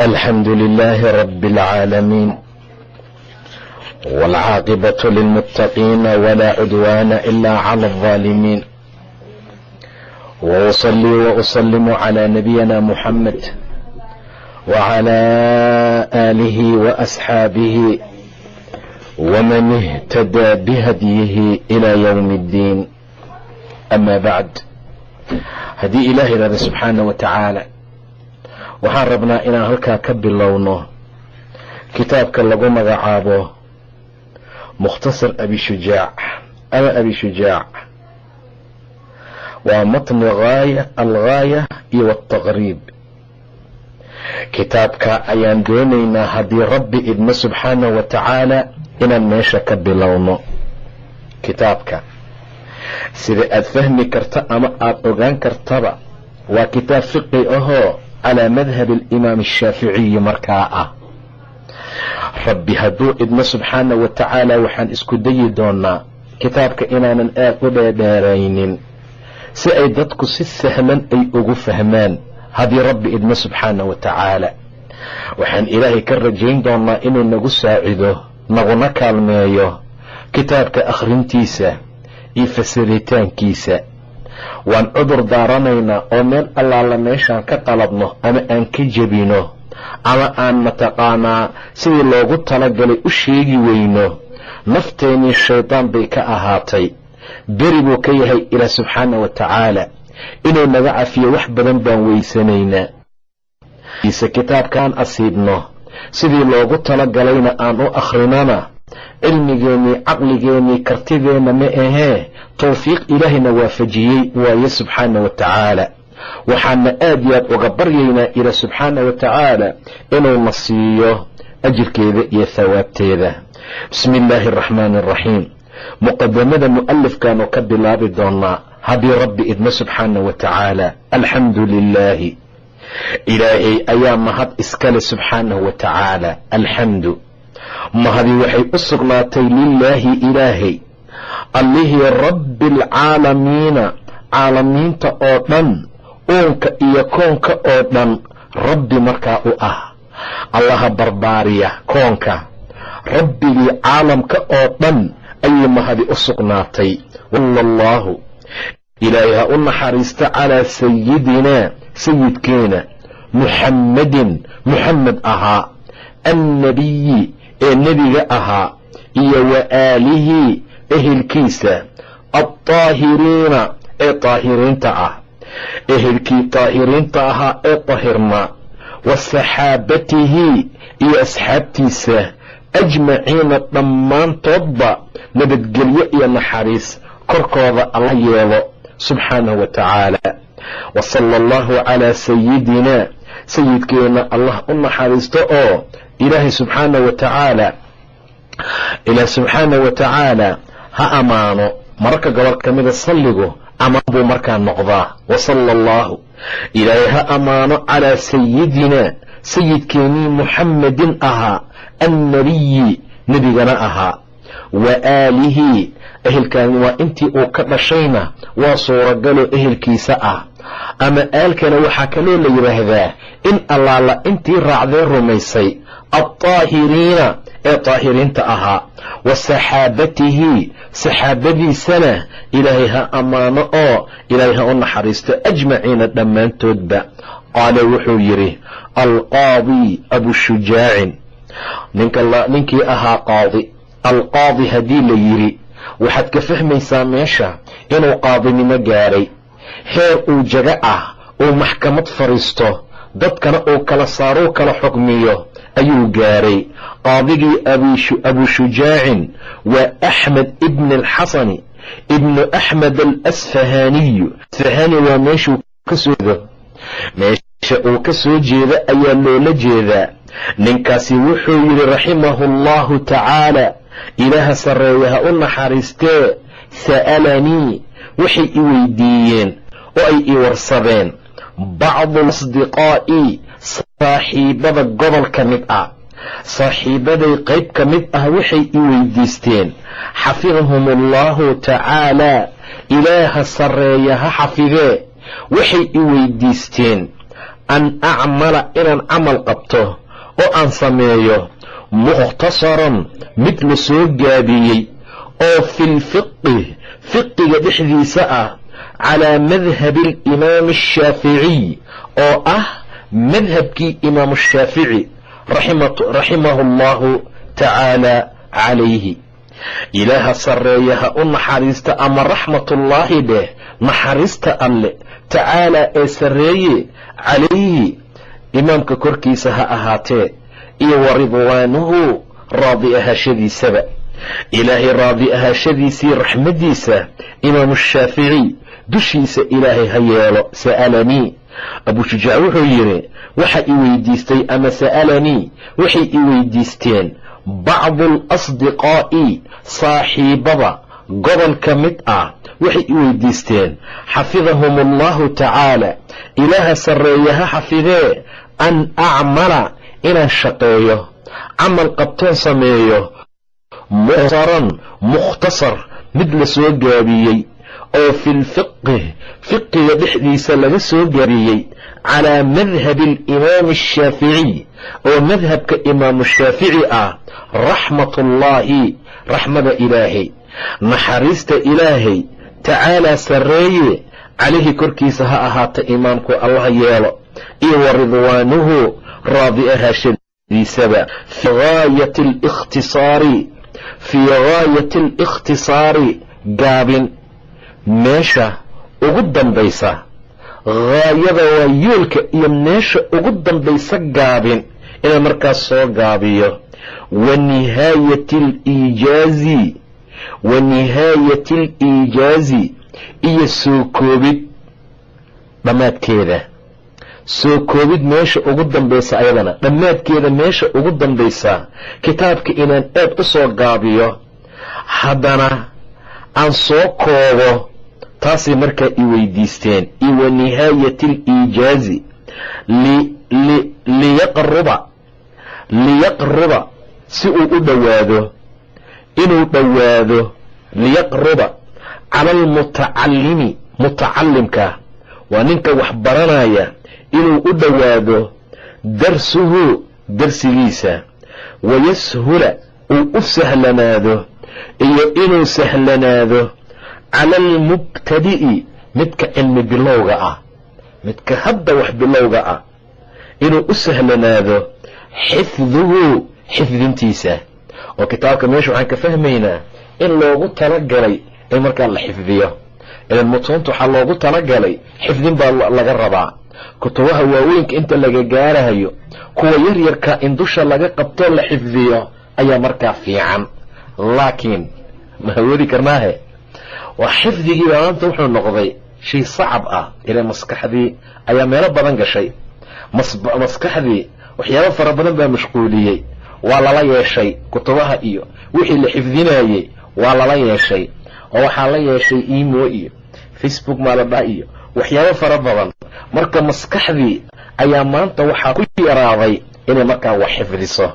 الحمد لله رب العالمين والعاقبة للمتقين ولا عدوان إلا على الظالمين وأصلي وأسلم على نبينا محمد وعلى آله وأصحابه ومن اهتدى بهديه إلى يوم الدين أما بعد هدي ilaahay idhahda سبحانه وتعالى waxaan rabnaa inaan halkaa ka bilowno kitaabka lagu magacaabo mukhtasar abi shujaac. Ama abi shujaac. Waa matni haaya alghaaya iyo altaqriib kitaabka ayaan doonaynaa haddii rabbi idmo subxaana wa tacaala inaan meesha ka bilowno. Kitaabka. Sida aad fahmi karta ama aada ogaan kartaba waa kitaab fiqi ahoo calaa madhabi alimaam ashaaficiyi markaa ah rabbi hadduu idmo subxaana wa tacaala waxaan isku dayi doonaa kitaabka inaanan aad u dheerdheeraynin si ay dadku si sahlan ay ugu fahmaan haddii rabbi idmo subxaana wa tacaala waxaan ilaahay ka rajayn doonaa inuu nagu saacido naguna kaalmeeyo kitaabka akhrintiisa iyo fasiritaankiisa waan cudur daaranaynaa oo meel allaala meeshaan ka qalabno ama aan ka jebino ama aan mataqaanaa sidii loogu talagalay u sheegi weyno. Nafteennii shaydaan bay ka ahaatay. Beri buu ka yahay ilaah subxaana wa tacaala. Inuu naga cafiyo wax badan baan weysanaynaa. Kitaabkaan asiibno. Sidii loogu talagalayna aan u akhrinana cilmigeennii caqligeennii kartideenna ma ahee towfiiq ilaahayna waafajiyey waaye subxaana wa tacaala. Waxaana aad iyo aad uga baryaynaa ila subxaana wa tacaala inuuna siiyo ajirkeeda iyo thawaabteeda. Bismi illaahi araxmaani araxiim muqadamada mu'alifkaanu ka bilaabi doonaa haddii rabbi idmo subxaana wa tacaala alxamdu lilaahi ilaahay ayaa mahad iskale subxaanahu wa tacaala alxamdu mahadi waxay u sugnaatay lilaahi ilaahay allihii rabbi alcaalamiina caalamiinta oo dhan uunka iyo koonka oo dhan rabbi markaa u ah. Allaha barbaariya koonka rabbigii caalamka oo dhan ayay mahadi u sugnaatay. Wala allaahu ilaahay ha u naxariista calaa sayidinaa sayidkeena muxammadin muxamed ahaa annabiyi ee nebiga ahaa iyo wa aalihii ehelkiisa altaahiriina ee taahiriinta ah. Ehelkii taahiriinta ahaa ee tahirnaa wa saxaabatihi iyo asxaabtiisa ajmaciina dhammaantoodba nabadgelyo iyo naxariis korkooda alla yeelo subxaanahu wa tacaala. Wa sala allahu calaa sayidinaa sayidkeenna allah u naxariisto oo ilaahay subxaana wa tacaala ilaah subxaana wa tacaala ha ammaano mararka gobol ka mida salligu amaan buu markaa noqdaa. Wa sala allahu ilaahay ha ammaano calaa sayidinaa sayidkeennii muxammadin ahaa annabiyi nebigana ahaa. Wa aalihi ehelkaani waa intii uu ka dhashayna waa suuragaloo ehelkiisa ah. Ama aalkana waxaa kaloo la yidhaahdaa in allaala intii raacdee rumaysay altaahiriina ee taahiriinta ahaa wa saxaabatihi saxaabadiisana ilaahay ha ammaano oo ilaahay ha u naxariisto ajmaciina dhammaantoodba qaala wuxuu yidhi alqaadi abushujaacin ninkii ahaa qaadi alqaadi haddii la yidhi waxaad ka fahmaysaa meesha inuu qaadinimo gaadhay heer uu jaga ah uu maxkamad fadhiisto dadkana uu kala saaruu kala xukmiyo ayuu gaaray. Qaadigii abushujaacin waa axmed ibn alxasani ibnu axmed alasfahaniyu. Asfahani waa meeshuu ka soo meesha uu ka soo jeeda ayaa loola jeedaa. Ninkaasi wuxuu yidhi raximahu allahu tacaala ilaaha sarreeya ha u naxariistee sa'alanii waxay i weydiiyeen oo ay i warsadeen bacdu asdiqaa'i saaxiibada gobol ka mid ah. Saaxiibaday qayb ka mid ah waxay i weydiisteen xafidahum allahu tacaalaa ilaaha sarreeya ha xafidee. Waxay i weydiisteen an acmala inaan camal qabto oo aan sameeyo mukhtasaran mid la soo gaabiyey oo filfiqi fiqiga dhexdiisa ah calaa madhabi alimaami ashaaficiy oo ah madhabkii imaamu shaafici raximahu allahu tacaala calayhi ilaaha sarreeya ha u naxariista ama raxmatullaahi dheh naxariista alle tacaalaa ee sarreeye calayhi imaamka korkiisa ha ahaatee iyo wa ridwaanuhu raadi ahaashadiisaba ilaahay raadi ahaashadiisii raxmaddiisa imaamu shaafici dushiisa ilaahay ha yeelo sa'alanii abuu shujaac wuxuu yidhi waxa i weydiistay ama sa'alanii waxay i weydiisteen bacdu alasdiqaa'i saaxiibada gobol ka mid ah. Waxay i weydiisteen xafidahum allahu tacaala ilaaha sarreeya ha xafidee an acmala inaan shaqeeyo camal qabtoon sameeyo mukhtaran mukhtasar mid la soo gaabiyey oo filfiqi fiqiga dhexdiisa laga soo gaabiyey calaa madhabi alimaami ashaaficiy oo madhabka imaamu shaafici ah raxmatullaahi raxmada ilaahay. Naxariista ilaahay tacaalaa sarreeye calayhi korkiisa ha ahaata imaamku allah yeelo iyo wa ridwaanuhu raadi ahaashadiisaba fii gaayati alikhtisaari fii gaayati alikhtisaari gaabin meesha ugu dambaysa gaayada waa yoolka iyo meesha ugu dambaysa gaabin inaan markaas soo gaabiyo. Wa nihaayati aliijaazi wa nihaayati aliijaazi iyo soo koobid dhammaadkeeda. Soo koobid meesha ugu dambaysa ayadana dhammaadkeeda meesha ugu dambaysa kitaabka inaan aad u soo gaabiyo haddana aan soo koobo taasay markaa i weydiisteen iyo wa nihaayati aliijaazi liyaqruba liyaqruba si uu u dhowaado inuu dhowaado liyaqruba cala almutacallimi mutacalimka waa ninka wax baranaya inuu u dhowaado darsuhu darsigiisa wayashula uu u sahlanaado iyo inuu sahlanaado cala almubtadi'i midka cilmi bilowga ah midka hadda wax bilowga ah inuu u sahlanaado xifduhu xifdintiisa oo kitaabka meesha waxaan ka fahmaynaa in loogu talagalay in markaa la xifdiyo ilan mutuunta waxaa loogu talagalay xifdin baa laga rabaa kutubaha waaweynka inta laga gaarahayo kuwa yaryarka in dusha laga qabtoo la xifdiyo ayaa markaa fiican laakiin ma hawoodi karnaahe waa xifdigii baa maanta wuxuu noqday shay sacab ah. Ilaa maskaxdii ayaa meelo badan gashay. Maskaxdii waxyaabo fara badan baa mashquuliyey. Waa lala yeeshay kutubaha iyo wixii la xifdinayey waa lala yeeshay. Oo waxaa la yeeshay imo iyo facebook maaladha iyo waxyaabo fara badan. Marka maskaxdii ayaa maanta waxaa ku yaraaday inay markaa wax xifdiso.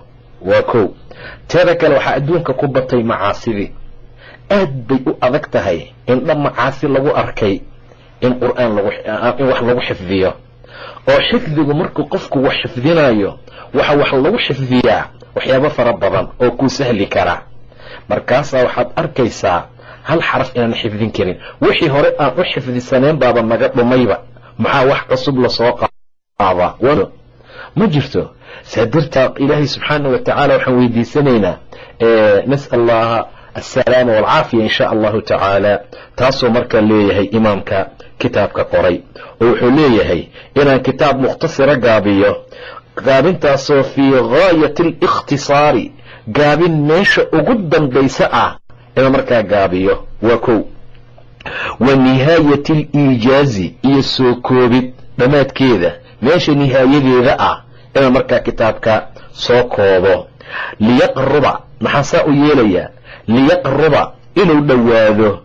Waa kow. Teeda kale waxaa adduunka ku batay macaasidii aad bay u adag tahay in dhab macaasi lagu arkay in qur'aan in wax lagu xifdiyo. Oo xifdigu markuu qofku wax xifdinayo waxa wax lagu xifdiyaa waxyaabo fara badan oo kuu sahli kara. Markaasaa waxaad arkaysaa hal xaraf inaan xifdin karin. Wixii hore aan u xifdisanayn baaba naga dhumayba. Maxaa wax cusub la soo qaadaa ma jirto? Saa dartaa ilaahay subxaana wa tacaala waxaan weydiisanaynaa nas'al allaha assalaama walcaafiya in sha allahu tacaala taasuu markaa leeyahay imaamka kitaabka qoray oo wuxuu leeyahay inaan kitaab mukhtasira gaabiyo gaabintaasoo fii gaayati alikhtisaari gaabin meesha ugu dambaysa ah inaan markaa gaabiyo waa kow wa nihaayati aliijaazi iyo soo koobid dhammaadkeeda meesha nihaayadeeda ah inaan markaa kitaabka soo koobo liyaqruba maxaa saa u yeelayaa liyaqruba inuu dhowaado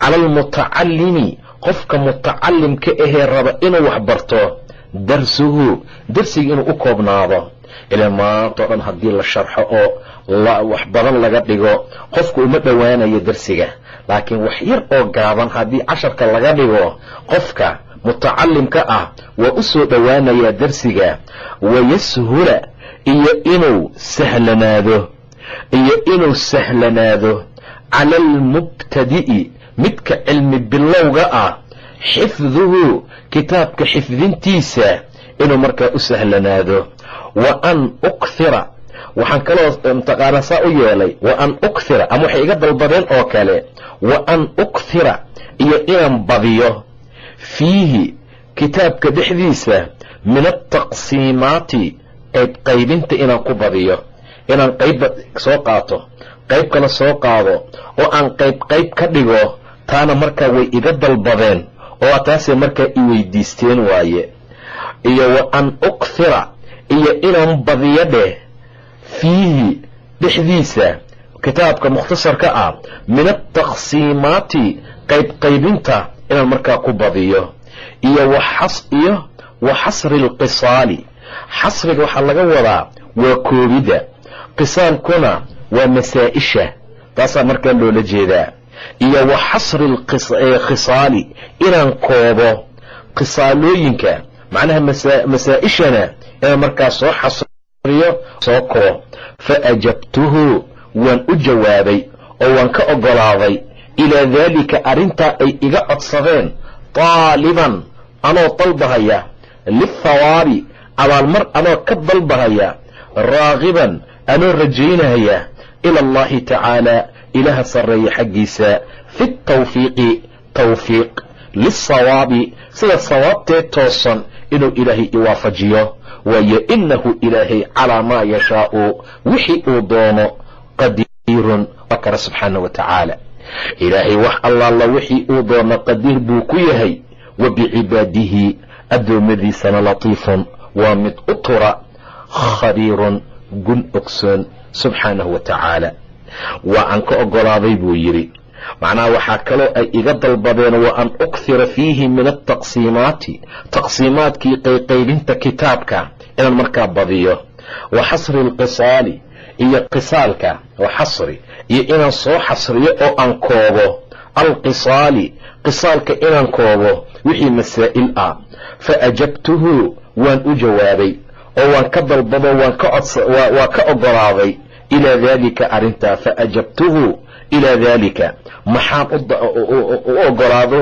cala almutacallimi qofka mutacalimka ahee raba inuu wax barto darsuhu darsiga inuu u koobnaado. Ilaa maantao dhan haddii la sharxo oo wax badan laga dhigo qofku uma dhowaanayo darsiga. Laakiin wax yar oo gaaban haddii casharka laga dhigo qofka mutacalimka ah waa u soo dhowaanayaa darsiga wayashula iyo inuu sahlanaado iyo inuu sahlanaado cala almubtadi'i midka cilmi bilowga ah xifduhu kitaabka xifdintiisa inuu markaa u sahlanaado. Wa an ukhira waxaan kaloo mtaqaana saa u yeelay wa an ukhira ama waxay iga dalbadeen oo kale wa an ukhira iyo inaan badiyo fiihi kitaabka dhexdiisa min altaqsiimaati qayb qaybinta inaan ku badiyo inaan qaybba soo qaato qayb kale soo qaado oo aan qayb qayb ka dhigo taana markaa way iga dalbadeen oo taasay markaa i weydiisteen waaye. Iyo wa an ukhira iyo inaan badiyo dheh fiihi dhexdiisa kitaabka mukhtasarka ah min altaqsiimaati qayb qaybinta inaan markaa ku badiyo. Iyo iyo wa xasri alqisaali xasriga waxaa laga wadaa waa koobidda qisaalkuna waa masaa-isha taasaa markaa loola jeedaa. Iyo wa xasri khisaali inaan koobo khisaalooyinka macnaha masaa-ishana inaan markaa soo xasriyo soo koo fa ajabtuhu waan u jawaabay oo waan ka oggolaaday ilaa daalika arrintaa ay iga codsadeen taaliban anoo dalbahaya lithawaabi abaalmar anoo ka dalbahaya raagiban anoo rajaynaya ila allahi tacaala ilaaha sarreeya xaggiisa fi tawfiiqi tawfiiq lisawaabi sida sawaabtee toosan inuu ilaahay iwaafajiyo waayo inahu ilaahay calaa maa yashaau wixii uu doono qadiirun waa kara subxaana wa tacaala. Ilaahay wax allaala wixii uu doono qadiir buu ku yahay. Wa bicibaadihi addoommadiisana latiifun waa mid u tura khabiirun gun ogsoon subxaanahu wa tacaala. Waa aan ka oggolaaday buu yidhi. Macnaha waxaa kaloo ay iga dalbadeen wa an ukhira fiihi min altaqsiimaati taqsiimaadkii qayqaybinta kitaabka inaan markaa badiyo. Wa xasri alqisaali iyo qisaalka wa xasri iyo inaan soo xasriyo oo aan koobo. Alqisaali qisaalka inaan koobo wixii masaa'il ah. Fa ajabtuhu waan u jawaabay oo waan ka dalbado waa ka oggolaaday ilaa daalika arrintaa fa ajabtuhu ilaa daalika. Maxaan u ogolaado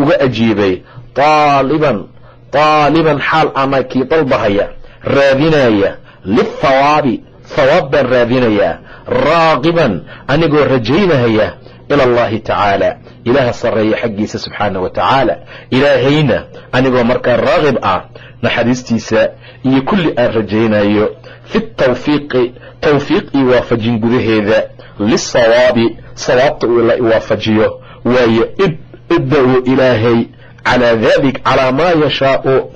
uga ajiibay taaliban taaliban xaal ama kii dalbahaya raadinaya lithawaabi hawaab baan raadinayaa raaqiban anigoo rajaynahaya ila allahi tacaala. Ilaaha sarreeya xaggiisa subxaana wa tacaala. Ilaahayna anigoo markaa raaqib ah naxariistiisa iyo kulli aan rajaynayo fi tawfiiqi tawfiiq iyo waafajin gudaheeda lisawaabi sawaabta uu la iwaafajiyo waayo idda uu ilaahay calaa dalik calaa maa yashaau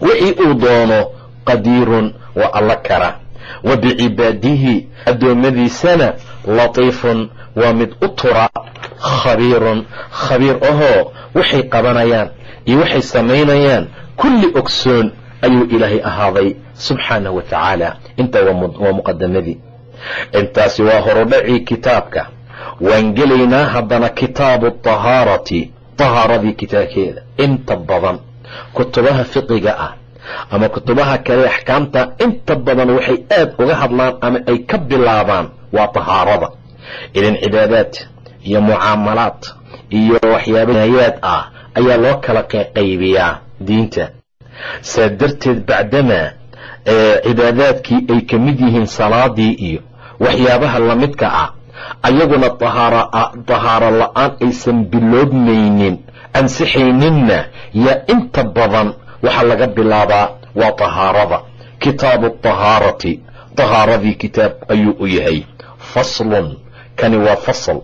wixii uu doono qadiirun waa alla kara. Wa bicibaadihi addoommadiisana latiifun waa mid u tura khabiirun khabiir ahoo waxay qabanayaan iyo waxay samaynayaan kulli ogsoon ayuu ilaahay ahaaday subxaanahu wa tacaala. Intaa waa muqadamadii intaasi waa horudhacii kitaabka. Waan gelaynaa haddana kitaabu tahaarati tahaaradii kitaabkeeda. Inta badan kutubaha fiqiga ah ama kutubaha kale axkaamta inta badan waxay aad uga hadlaan ama ay ka bilaabaan waa tahaarada. Idan cibaadaad iyo mucaamalaad iyo waxyaaba naayaad ah ayaa loo kala qaybiyaa diinta. Saa darteed bacdamaa cibaadaadkii ay ka mid yihiin salaadii iyo waxyaabaha lamidka ah ayaguna tahaaro la'aan aysan biloobmaynin ansixayninna yaa inta badan waxaa laga bilaabaa waa tahaarada kitaabu tahaarati tahaaradii kitaab ayuu u yahay. Faslun kani waa fasl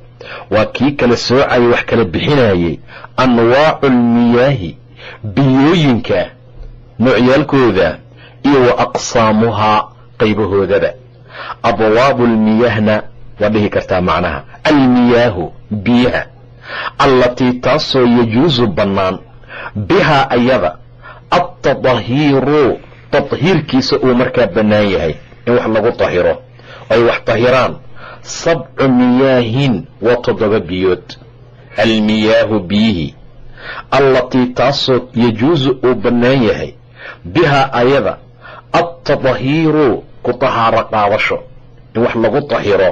waa kii kala soocayay wax kala bixinayay. Anwaacu almiyaahi biyooyinka noocyaalkooda iyo wa aqsaamuhaa qaybahoodaba abwaabu lmiyahna waa dhihi kartaa macnaha. Almiyaahu biyaha. Allatii taasoo yajuusu bannaan. Bihaa ayada altadahiiru tadhiirkiisa uu markaa bannaan yahay in wax lagu tahiro. Ay wax tahiraan. Sabcu miyaahin waa toddoba biyood. Almiyaahu biyihii allatii taasoo yajuusu uu bannaan yahay bihaa ayada altadahiiru ku tahaaro qaadasho in wax lagu tahiro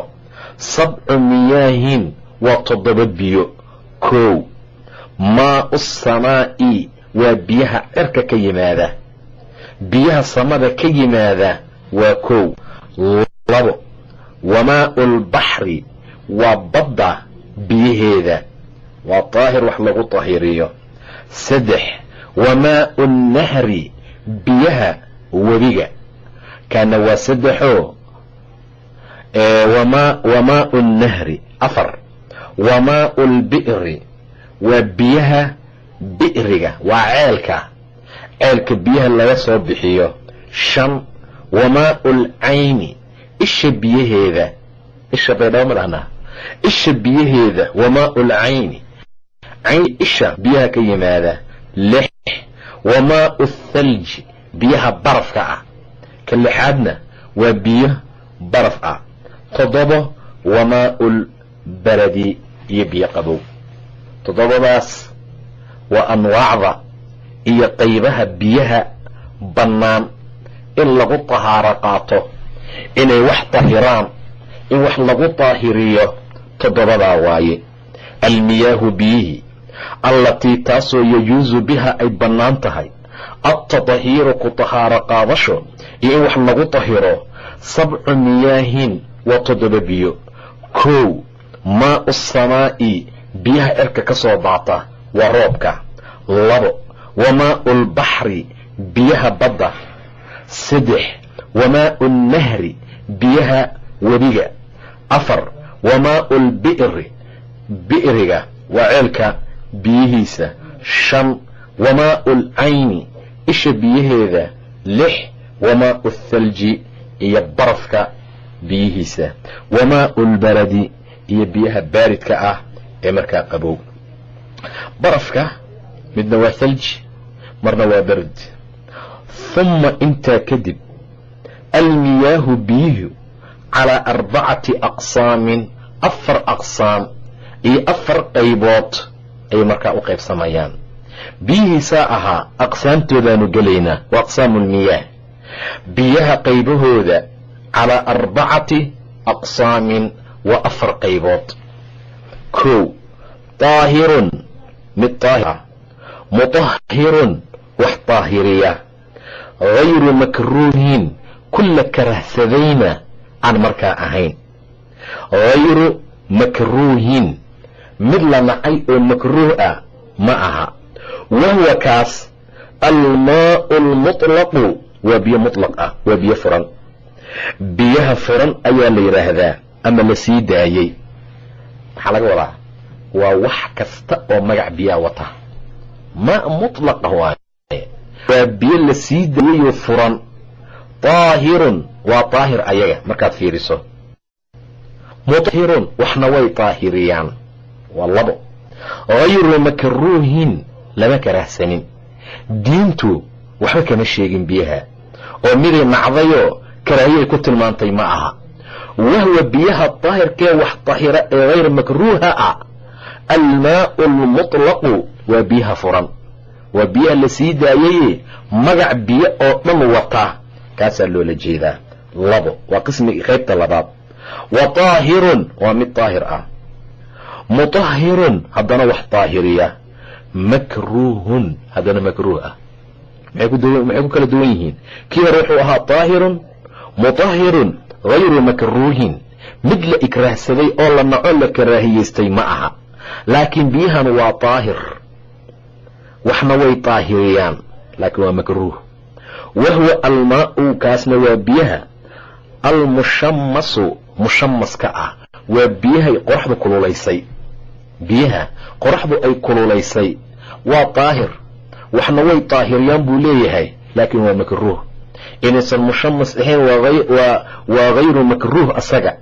sabcu miyaahin waa toddoba biyo kow. Maau samaa'i waa biyaha cirka ka yimaada biyaha samada ka yimaada waa kow. Labo wamaau lbaxri waa badda biyaheeda waa daahir wax lagu tahiriyo saddex wamaau nnahri biyaha webiga kaana waa saddexoo wamaau nnahri afar wamaau lbi'ri. Waa biyaha bi'riga waa ceelka. Ceelka biyaha laga soo bixiyo. Shan wamaau lcayni. Isha biyaheeda isha baydhabo ma dhahnaa isha biyaheeda wamaau lcayni cayn isha biyaha ka yimaada lix wamaau thalji biyaha barafka ah. Ka lixaadna waa biyo baraf ah. Toddobo wamaau lbaradi iyo biyo qabow. Toddobadaas waa anwaacda iyo qaybaha biyaha bannaan in lagu tahaaro qaato inay wax tahiraan in wax lagu daahiriyo toddobadaa waaye. Almiyaahu biyihii allatii taasoo yajuusu biha ay bannaan tahay altadahiiru ku tahaaro qaadasho iyo in wax lagu tahiro sabcu miyaahin waa toddoba biyo. Kow maau samaa'i biyaha cirka ka soo daata waa roobka. Labo wamaau lbaxri biyaha badda. Saddex wamaau nnahri biyaha webiga afar wamaau lbi'ri bi'riga waa ceelka biyihiisa shan wamaau lcayni isha biyaheeda lix wamaau thalji iyo barafka biyihiisa. Wamaau lbaradi iyo biyaha baaridka ah ee markaa qabow. Barafka midna waa thalji marna waa bard humma intaa kadib almiyaahu biyuhu calaa arbacati aqsaamin afar aqsaam iyo afar qaybood ayay markaa u qaybsamayaan. Biyihiisaa ahaa aqsaamtoodaanu gelaynaa waa aqsaamu lmiyaah biyaha qaybahooda calaa arbacati aqsaamin waa afar qaybood. Kow daahirun mid daahira mutahhirun wax daahiriya hayru makruuhin kulla karahsadayna aan markaa ahayn. Hayru makruuhin mid la nacay oo makruuh ah ma aha. Wahuwa kaas almaau lmutlaqu waa biyo mutlaq ah waa biyo furan. Biyaha furan ayaa la yidhaahdaa ama la sii daayey maxaa laga wadaa waa wax kasta oo magac biyaa wata. Maa mutlaq ah waaye waa biyo la sii daayeyoo furan. Daahirun waa daahir ayaga markaad fiiriso. Mutahirun waxna way daahiriyaan waa labo. Hayru makruuhin lama karahsanin diintu waxba kama sheegin biyaha. Oo miday nacdayoo karaahiyay ku tilmaantay ma aha. Wahwa biyaha daahirkee wax dahira ee hayr makruuha ah almaau lmutlaqu waa biyaha furan. Waa biyaha la sii daayaye magac biyo oo dhan wata. Kaasaa loola jeedaa. Labo. Waa qismiga qaybta labaad. Wa daahirun waa mid daahir ah mutahhirun haddana wax daahiriya makruuhun haddana makruuh ah. Maxay ku kala duwan yihiin? Kii hore wuxuu ahaa daahirun mutahhirun hayru makruuhin. Mid la ikraahsaday oo la naco la karaahiyeystay ma aha. Laakiin biyahan waa daahir waxna way daahiriyaan laakiin waa makruuh. Wahwa almaau kaasna waa biyaha. Almushamasu mushamaska ah. Waa biyahay qoraxdu kululaysay biyaha qoraxdu ay kululaysay waa daahir waxna way daahiriyaan buu leeyahay laakiin waa makruuh. Inaysan mushamas ahayn waa hayru makruuh asaga.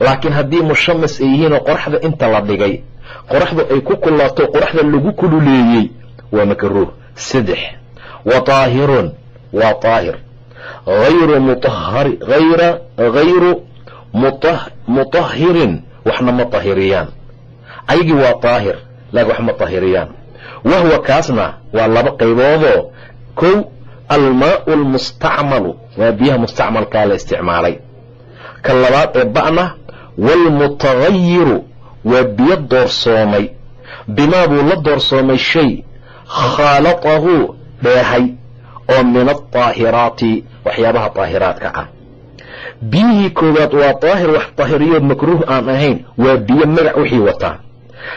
Laakiin haddii mushamas ay yihiinoo qoraxda inta la dhigay qoraxdu ay ku kulaato qoraxda lagu kululeeyey waa makruuh. Saddex wa taahirun waa taahir. Hayru mutahari hayra hayru mutahirin waxna ma tahiriyaan ayagii waa taahir laakiin wax ma tahiriyaan wahwa kaasna waa laba qayboodoo. Kow almaau almustacmalu waa biyaha mustacmalkaa la isticmaalay. Ka labaad ee ba'na waalmutagayiru waa biyo doorsoomay. Bimaa buu la doorsoomay shay khaalatahu dheehay oo min aldaahiraati waxyaabaha daahiraadka ah. Biyihii koowaad waa daahir wax daahiriyo makruuh aan ahayn waa biyo magac wixii wataa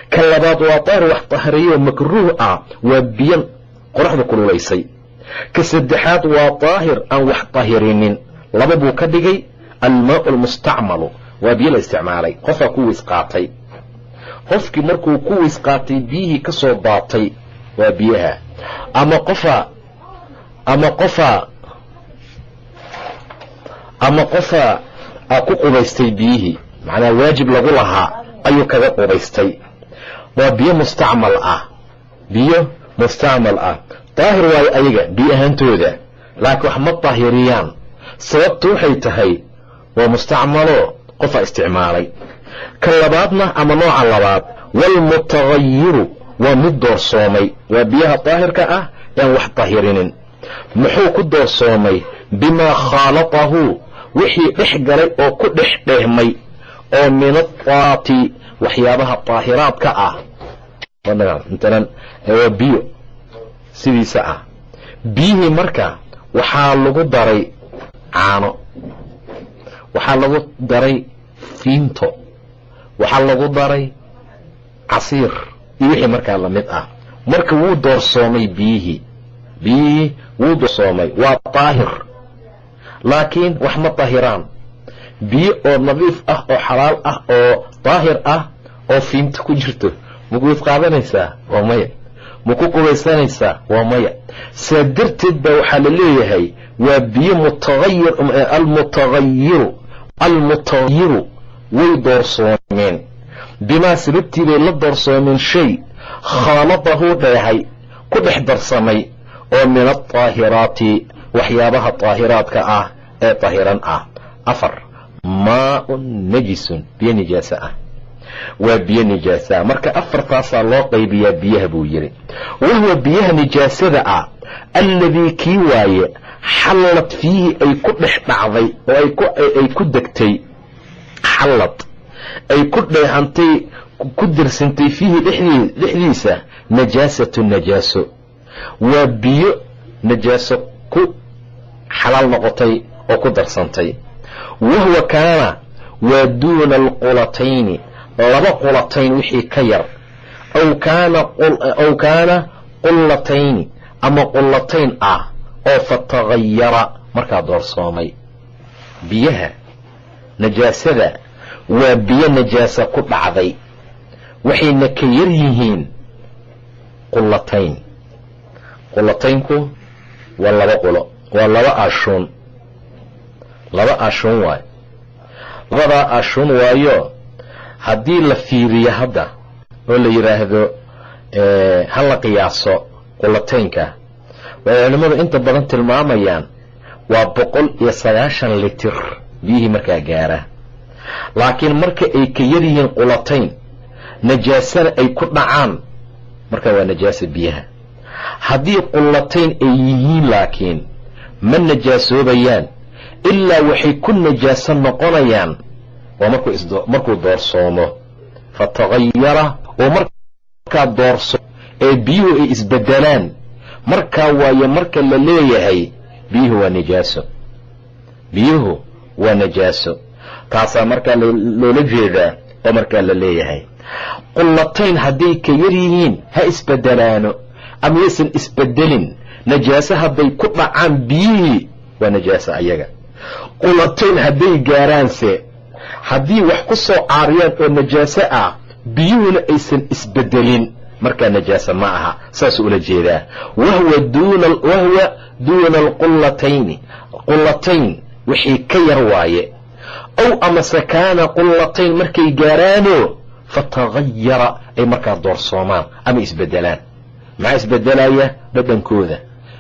ka labaad waa daahir wax daahiriyo makruuh ah waa biyo qoraxda kululaysay ka saddexaad waa daahir aan wax daahirinin laba buu ka dhigay almaau almustacmalu waa biyo la isticmaalay. Qofaa ku weys qaatay. Qofkii markuu ku weys qaatay biyihii ka soo daatay waa biyaha. Ama qofaa ama qofaa ama qofaa a ku qubaystay biyihii. Macnaa waajib lagu lahaa ayuu kaga qubaystay waa biyo mustacmal ah. Biyo mustacmal ah. Daahir waayo ayaga biyo ahaantooda laakiin wax ma daahiriyaan. Sababtu waxay tahay waa mustacmalo qofaa isticmaalay. Ka labaadna ama nooca labaad waalmutagayiru waa mid doorsoomay. Waa biyaha daahirka ah ean wax daahirinin. Muxuu ku doorsoomay? Bimaa khaalatahu wixii dhex galay oo ku dhex dheehmay. Oo min adaati waxyaabaha daahiraadka ah. Matalan waa biyo. Sidiisa ah. Biyihii marka waxaa lagu daray caano. Waxaa lagu daray fiinto. Waxaa lagu daray casiir. Iyo wixii markaa la mid ah. Marka wuu doorsoomay biyihii. Biyihii wuu doorsoomay. Waa daahir laakiin wax ma daahiraan biyo oo nadiif ah oo xalaal ah oo daahir ah oo fiinto ku jirto. Maku weys qaadanaysaa waa maya. Ma ku qubaysanaysaa waa maya. Saa darteed baa waxaa la leeyahay waa biyo mutagayir almutagayiru almutagayiru way doorsoomeen. Bimaa sababtii bay la doorsoomeen shay khaaladahu dheehay ku dhex darsamay oo min aldaahiraati waxyaabaha daahiraadka ah ee daahiran ah. Afar maaun najisun biyo nijaaso ah. Waa biyo nijaasa. Marka afartaasaa loo qaybiyaa biyaha buu yidhi wahuwa biyaha nijaasada ah alladii kii waaye xallad fiihi ay ku dhex dhacday oo ay ku degtay. Xallad. Ay ku dheehantay ku dirsantay fiihi dhexdiisa. Najaasatu najaaso. Waa biyo najaaso ku xalaal noqotay oo ku darsantay wahuwa kaana waa duuna alqulatayni laba qulatayn wixii ka yar aw kaana qullatayni ama qullatayn ah oo fatagayara markaa doorsoomay biyaha najaasada waa biyo najaasa ku dhacday waxayna ka yar yihiin qullatayn qullataynku waa laba qulo waa laba ashuun laba ashuun waayo. Labadaa ashuun waayo haddii la fiiriyo hadda oo la yidhaahdo ha la qiyaaso qulataynka waxay culimmadu inta badan tilmaamayaan waa boqol iyo sagaashan litir biyihii markaa gaara. Laakiin marka ay ka yar yihiin qulatayn najaasana ay ku dhacaan marka waa najaasa biyaha. Haddii qulatayn ay yihiin laakiin ma najaasoobayaan ilaa waxay ku najaaso noqonayaan. Waa markuu doorsoomo. Fatagayara oo markaa doorso ee biyuhu ay isbedelaan markaa waayo marka la leeyahay biyuhu waa najaaso. Biyuhu waa najaaso. Taasaa markaa loola jeedaa oo markaa la leeyahay. Qullatayn hadday ka yar yihiin ha isbedelaano ama yaysan isbedelin najaaso hadday ku dhacaan biyihii waa najaaso ayaga qulatayn hadday gaaraanse haddii wax ku soo caariyaan oo najaaso ah biyuhuna aysan isbedelin. Markaa najaasa ma aha saasuu ula jeedaa. Wahwa duuna alqullatayni qullatayn wixii ka yar waaye. Ow amase kaana qullatayn markay gaaraanoo fatagayara ay markaa doorsoomaan ama isbedelaan. Maxaa isbedelaya dhadhankooda?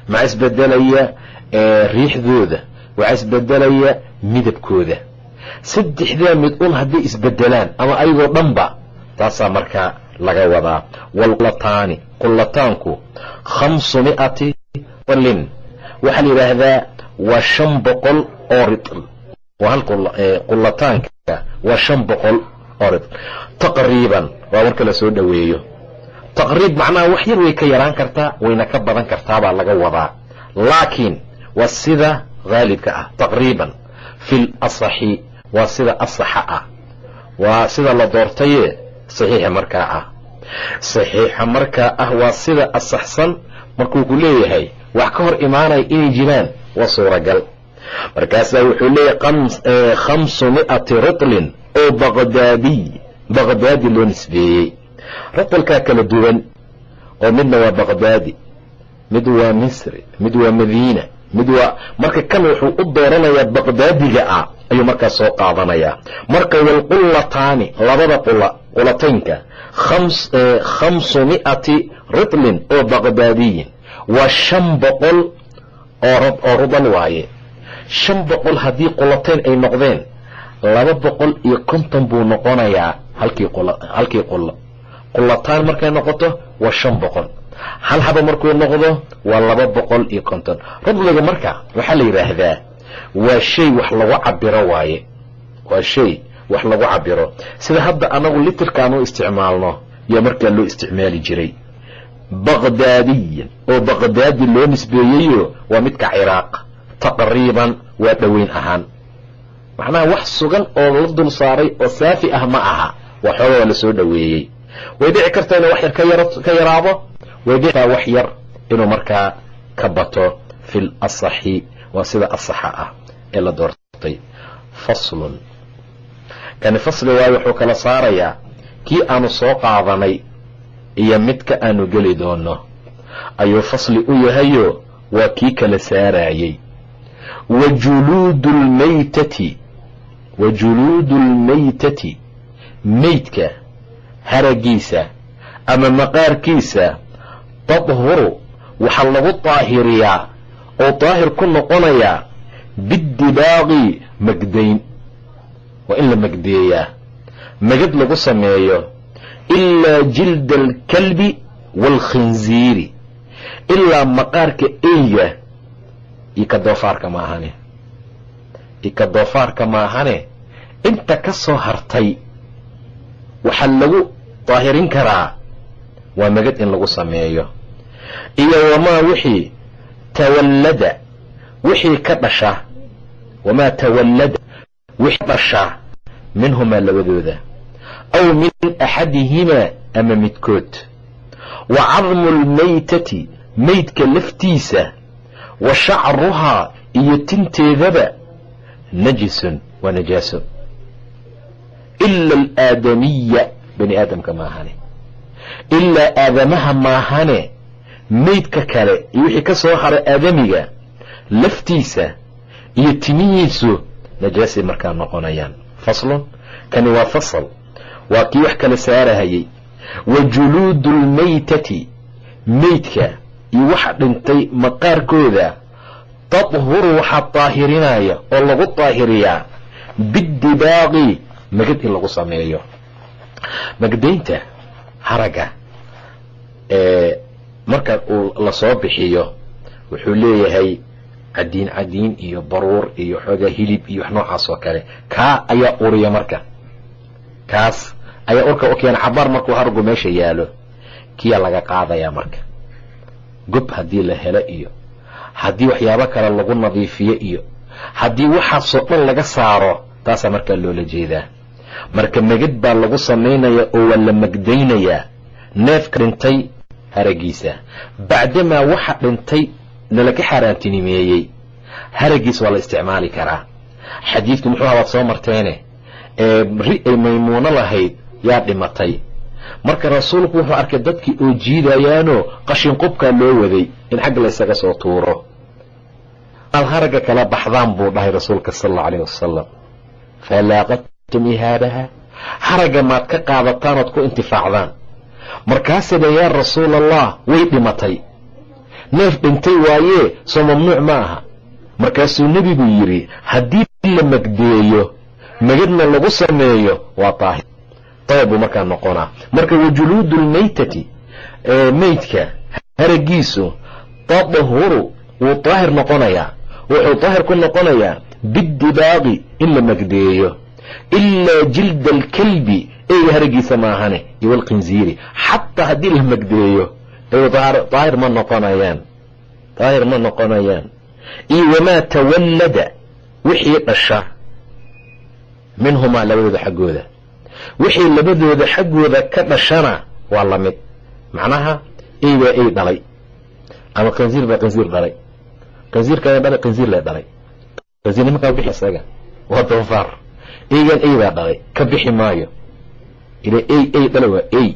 Maxaa isbedelaya riixdooda waxaa isbedelaya midabkooda. Saddexdaa mid un hadday isbedelaan ama ayagoo dhanba taasaa markaa laga wadaa. Wallataani qullataanku khamsu mi'ati lin waxaa la yidhaahdaa waa shan boqol oo hal qullataanka waa shan boqol oo ritl taqriiban waa marka la soo dhoweeyo taqriib macnaha wax yar way ka yaraan kartaa wayna ka badan kartaabaa laga wadaa. Laakiin waa sida haalibka ah taqriiban fi lasaxi waa sida asaxa ah waa sida la doortaye saxiixa markaa ah saxiixa markaa ah waa sida asaxsan markuu ku leeyahay wax ka hor imaanaya inay jiraan waa suuragal markaasaa wuxuu leeyahay khamsu mi'ati ritlin oo baqdaadiy baqdaadi loo nisbeeyey ritlkaa kala duwan oo midna waa baqdaadi mid waa misri mid waa madiina mid waa marka kan wuxuu u dooranayaa baqdaadiga ah ayuu markaa soo qaadanayaa. Marka walqullataani labada qulataynka khamsu mi'ati ritlin oo baqdaadiyin. Waa shan boqol oo rudal waaye. Shan boqol haddii qulatayn ay noqdeen laba boqol iyo konton buu noqonayaa halkii qulataan markay noqoto waa shan boqol hal haba markuu noqdo waa laba boqol iyo konton. Rudliga marka waxaa la yidhaahdaa waa shay wax lagu cabiro waaye. Waa shay wax lagu cabiro sida hadda anagu litirkaan u isticmaalno yaa markaa loo isticmaali jiray baqdaadiyan oo baqdaadi loo nisbeeyeyo waa midka ciraaq. Taqriiban waa dhoweyn ahaan. Macnaha wax sugan oo la dul saaray oo saafi ah ma aha. Waa xooga waa la soo dhoweeyey. Way dhici kartaa inuu wax yar ka yaraado wax yar inuu markaa ka bato fi lasaxi waa sida asaxa ah ee la doortay. Faslun. Kani fasli waayo wuxuu kala saarayaa kii aanu soo qaadanay iyo midka aanu geli doono. Ayuu fasli u yahayo waa kii kala saarayey wa juluudu lmaytati wa juluudu lmaytati meydka haragiisa ama maqaarkiisa tadhuru waxaa lagu daahiriyaa oo daahir ku noqonayaa bidibaaqi magdayn. Waa in la magdeeyaa. Magad lagu sameeyo. Ilaa jilda alkalbi waalkhinziiri ilaa maqaarka eyga iyo ka maahane iyo ka doofaarka maahane inta ka soo hartay waxaa lagu daahirin karaa waa magad in lagu sameeyo. Iyo wamaa wixii tawallada. Wixii ka dhasha. Wamaa tawallada. Wixii dhasha. Minhumaa labadooda. Aw min axadihimaa ama midkood. Wa cadmu lmaytati maydka laftiisa. Wa shacruhaa iyo tinteedaba. Najisun waa najaaso ila alaadamiya bani aadamka maahane ilaa aadamaha maahane maydka kale iyo wixii ka soo haray aadamiga laftiisa iyo timihiisu najaasay markaa noqonayaan. Faslun kani waa fasal waa kii wax kala saarahayey wa juluudu lmaytati meydka iyo waxa dhintay maqaarkooda tadhuru waxaa daahirinaya oo lagu daahiriyaa bidibaaqi magad in lagu sameeyo. Magdaynta haragga ee marka uu la soo bixiyo wuxuu leeyahay cadiin cadiin iyo baruur iyo xoogaa hilib iyo wax noocaas oo kale. Kaa ayaa uriya marka. Kaas ayaa urka u keena. Cabaar markuu haragu meesha yaalo kiyaa laga qaadayaa marka. Gob haddii la helo iyo haddii waxyaabo kale lagu nadiifiyo iyo haddii waxaasoo dhan laga saaro taasaa markaa loola jeedaa marka megad baa lagu samaynaya oo waa la magdaynayaa. Neefka dhintay haragiisa. Bacdamaa waxa dhintay nalaka xaaraantinimeeyey. Haragiis waa la isticmaali karaa. Xadiidku muxuu habaad soo marteene ee ri ay maymuuno lahayd yaa dhimatay. Marka rasuulku wuxuu arkay dadkii oo jiidayaanoo qashinqubkaa loo waday in xagga laysaga soo tuuro. Aad haragga kala baxdaan buu dhahay rasuulka sal allau alayh wasalam falaaqadtum ihaabaha haragga maad ka qaadataan ood ku intifaacdaan. Markaase dhan yaa rasuul allah way dhimatay. Neef dhintay waayee soo mamnuuc ma aha. Markaasuu nebigu yidhi haddii la magdeeyo magadna lagu sameeyo waa daahir dayr buu markaa noqonaa. Marka wajuluudu lmaytati meydka haragiisu tadhuru wuu daahir noqonayaa. Wuxuu daahir ku noqonayaa bidibaaqi in la magdeeyo ilaa jilda alkalbi eyga haragiisa maahane iyo walqinziiri xataa haddii la magdeeyo daahir ma noqonayaan daahir ma noqonayaan iyo wamaa tawallada wixii dhasha minhumaa labadooda xaggooda wixii labadooda xaggooda ka dhashana waa la mid macnaha ey baa ey dhalay ama qinziir baa qinziir dhalay qinziirkaa dhalay qinziir lee dhalay qinziir nimankaa isaga waa doofaar eygan ey baa dhalay ka bixi maayo. Ila ey ey dhala waa ey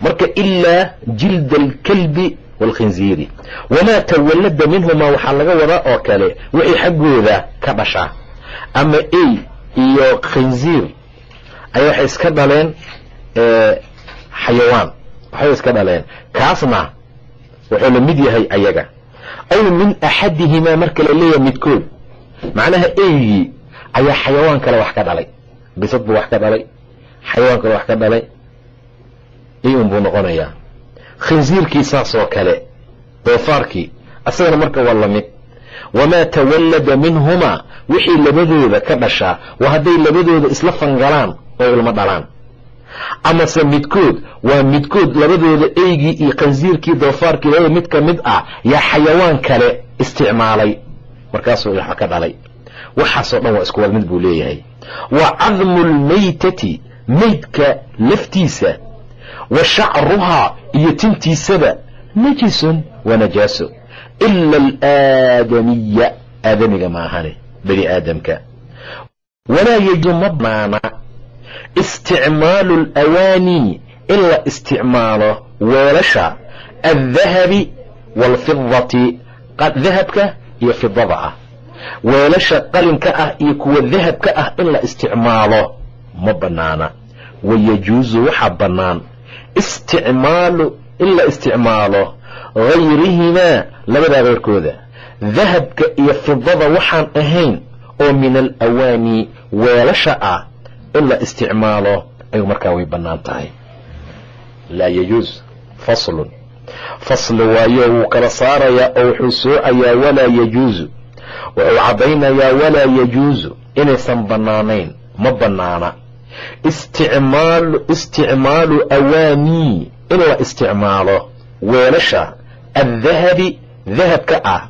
marka ilaa jilda alkalbi waalkhinziiri wamaa tawallada minhumaa waxaa laga wadaa oo kale wixii xaggooda ka dhashaa ama ey iyo khinziir ayaa waxay iska dhaleen xayawaan. Waxbay iska dhaleen. Kaasna wuxuu la yahay ayaga. Aw min axadihimaa marka la leeyahay midkood. Macnaha eygii ayaa xayawaan kale wax ka dhalay bisad buu wax ka dhalay xayawaan kale wax ka dhalay ey un buu noqonayaa. Khinsiirkii saasoo kale doofaarkii asagana marka waa la mid. Wamaa tawallada minhumaa wixii labadooda ka dhashaa waa hadday labadooda isla fangalaan oo ilmo dhalaan. Amase midkood waa midkood labadooda eygii iyo khansiirkii doofaarkii labada mid ka mid ah yaa xayawaan kale isticmaalay. Markaasuu ka dhalay. Waxaasoo dhan waa isku wal mid buu leeyahay wa cadmu lmaytati maydka laftiisa. Wa shacruhaa iyo tintiisaba najisun waa najaaso ila alaadamiya aadamiga maahane bani aadamka. Walaa yajuzu ma banaana isticmaalu alawaanii in la isticmaalo weelasha aldahabi waalfidati dahabka iyo fidada ah weelasha qalinka ah iyo kuwa dahabka ah in la isticmaalo ma bannaana. Wayajuusu waxaa bannaan isticmaalu in la isticmaalo hayrihimaa labadaa keyrkooda dahabka iyo fidada waxaan ahayn oo min alawaanii weelasha ah in la isticmaalo ayuu markaa way bannaan tahay. Laa yajuus faslun. Fasli waayo wuu kala saarayaa oo wuxuu soocayaa walaa yajuusu wuxuu caddaynayaa walaa yajuusu inaysan bannaanayn. Ma bannaana. Isticmaalu awaanii. In la isticmaalo weelasha addahabi dahabka ah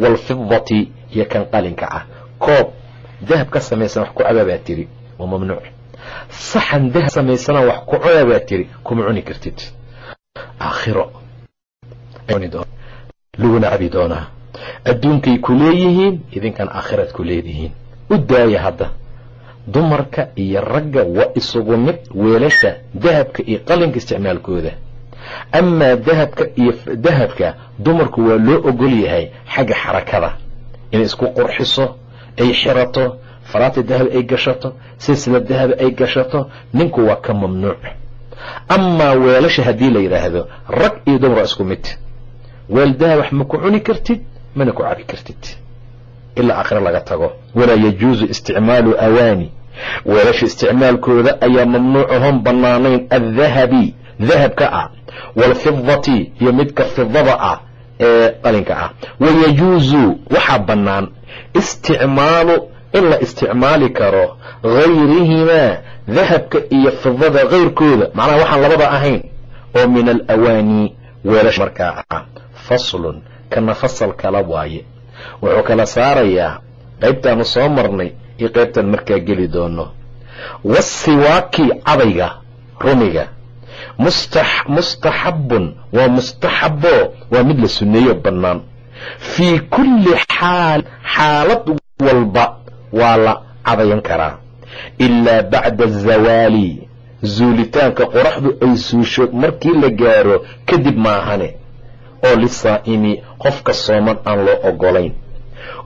waalfidati iyo kan qalinka ah. Koob dahab ka samaysan wax ku caba baa tiri. Waa mamnuuc. Saxan dahab samaysana wax ku cuna baa tiri. Kuma cuni kartid. Aakhiro. Laguna cabi doonaa adduunkay ku leeyihiin idinkan aakhiraad ku leedihiin. U daaya hadda. Dumarka iyo ragga waa isugu mid weelasha dahabka iyo qalinka isticmaalkooda. Amaa dahabka iyo dahabka dumarku waa loo ogol yahay xagga xarakada. Inay isku qurxiso ay xirato faraati dahab ay gashato silsila dahab ay gashato ninku waa ka mamnuuc. Amaa weelasha haddii la yidhaahdo rag iyo dumar waa isku mid. Weel dahab wax ma ku cuni kartid mana ku cabi kartid? Ilaa aakhire laga tago. Walaa yajuusu isticmaalu awaani. Weelasha isticmaalkooda ayaa mamnuucahon bannaanayn addahabi dahabka ah waalfidati iyo midka fidada ah ee qalinka ah. Wayajuusu waxaa bannaan isticmaalu in la isticmaali karo hayrihimaa dahabka iyo fidada kayrkooda macnaha waxaan labada ahayn. Oo min alawaani weelasha markaa ah. Faslun kana fasal kala waaye. Wuxuu kala saarayaa qaybtaanu soo marnay iyo qaybtaan markaa geli doono. Wasiwaaki cadayga rumiga. Mustaxabun waa mustaxabo waa mid la sunneeyo bannaan. Fii kulli xaal xaalad walba waa la cadayan karaa. Ilaa bacda azawaali zuulitaanka qoraxdu ay suusho markii la gaaro kadib maahane oo lisaa'imi qofka sooman aan loo ogolayn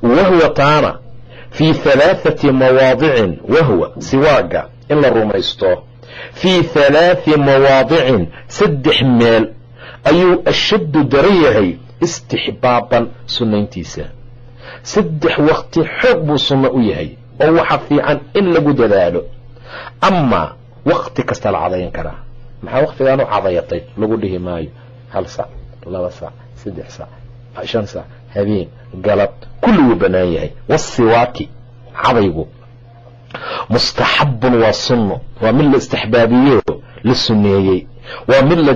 wahwa taana fii halaathati mawaadicin wahwa siwaaga in la rumaysto fii halaathi mawaadicin saddex meel ayuu ashaddu daran yahay istixbaaban sunnayntiisa. Saddex waqti xoog buu sunno u yahay oo waxa fiican in lagu dadaalo. Amaa waqti kasta la cadayn karaa. Maxaa waqtigaan u cadayatay? Lagu dhihi maayo. Hal sac laba sac saddex sac shan sac habeen galab kulli wuu bannaan yahay. Wasiwaaki cadaygu mustaxabun waa sunno waa mid la istixbaabiyo la sunneeyey. Waa mid la